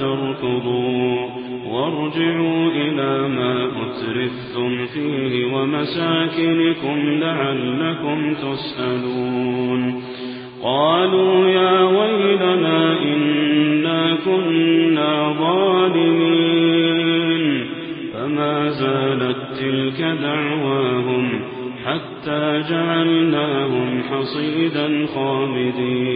تركضوا. وارجعوا إلى ما أترفتم فيه ومساكنكم لعلكم تسألون. قالوا يا ويلنا إنا كنا ظالمين. فما زالت تلك دعواهم حتى جعلناهم حصيدا خامدين.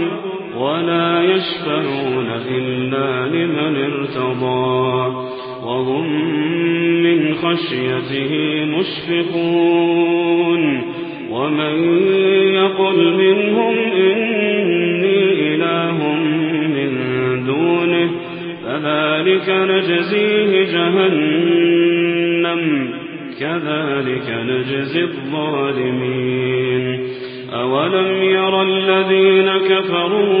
لمن ارتضى وهم من خشيته مشفقون. ومن يقل منهم إني إله من دونه فذلك نجزيه جهنم كذلك نجزي الظالمين. أولم يرى الذين كفروا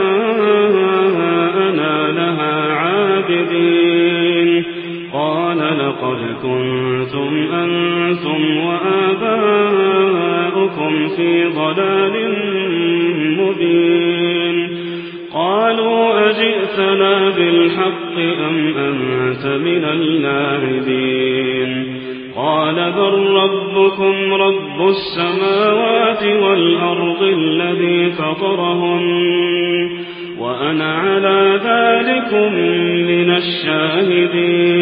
كنتم أنتم وآباؤكم في ضلال مبين قالوا أجئتنا بالحق أم أنت من اللاعبين قال بل ربكم رب السماوات والأرض الذي فطرهن وأنا على ذلكم من الشاهدين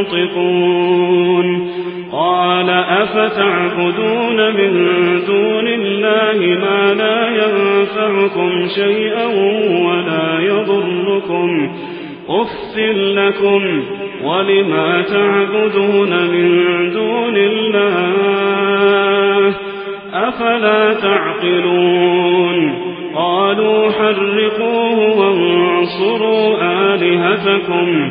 ينطقون. قال أفتعبدون من دون الله ما لا ينفعكم شيئا ولا يضركم. أف لكم. ولما تعبدون من دون الله أفلا تعقلون؟ قالوا حرقوه وانصروا آلهتكم.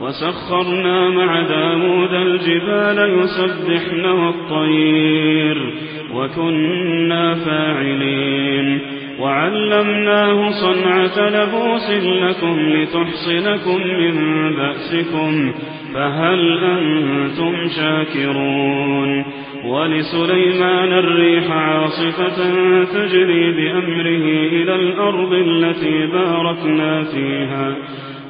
وسخرنا مع داود الجبال يسبحن والطير وكنا فاعلين. وعلمناه صنعة لبوس لكم لتحصنكم من بأسكم فهل أنتم شاكرون؟ ولسليمان الريح عاصفة تجري بأمره إلى الأرض التي باركنا فيها.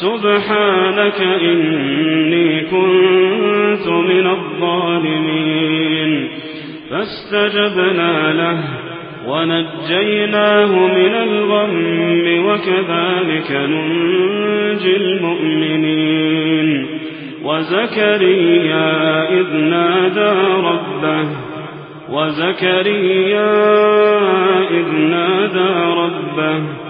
سبحانك إني كنت من الظالمين. فاستجبنا له ونجيناه من الغم وكذلك ننجي المؤمنين. وزكريا إذ نادى ربه وزكريا إذ نادى ربه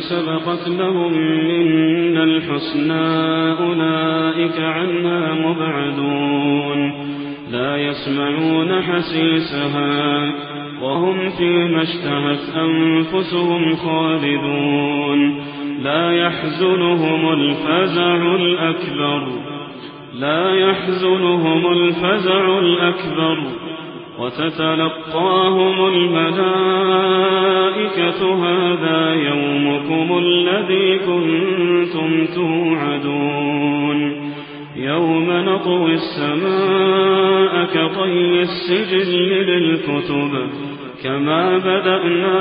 سبقت لهم منا الحسنى أولئك عنها مبعدون. لا يسمعون حسيسها وهم فيما اشتهت أنفسهم خالدون. لا يحزنهم الفزع الأكبر. لا يحزنهم الفزع الأكبر. وتتلقاهم الملائكة هذا يومكم الذي كنتم توعدون. يوم نطوي السماء كطي السجل للكتب كما بدأنا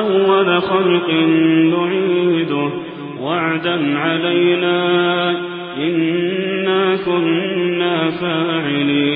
أول خلق نعيده. وعدا علينا إنا كنا فاعلين.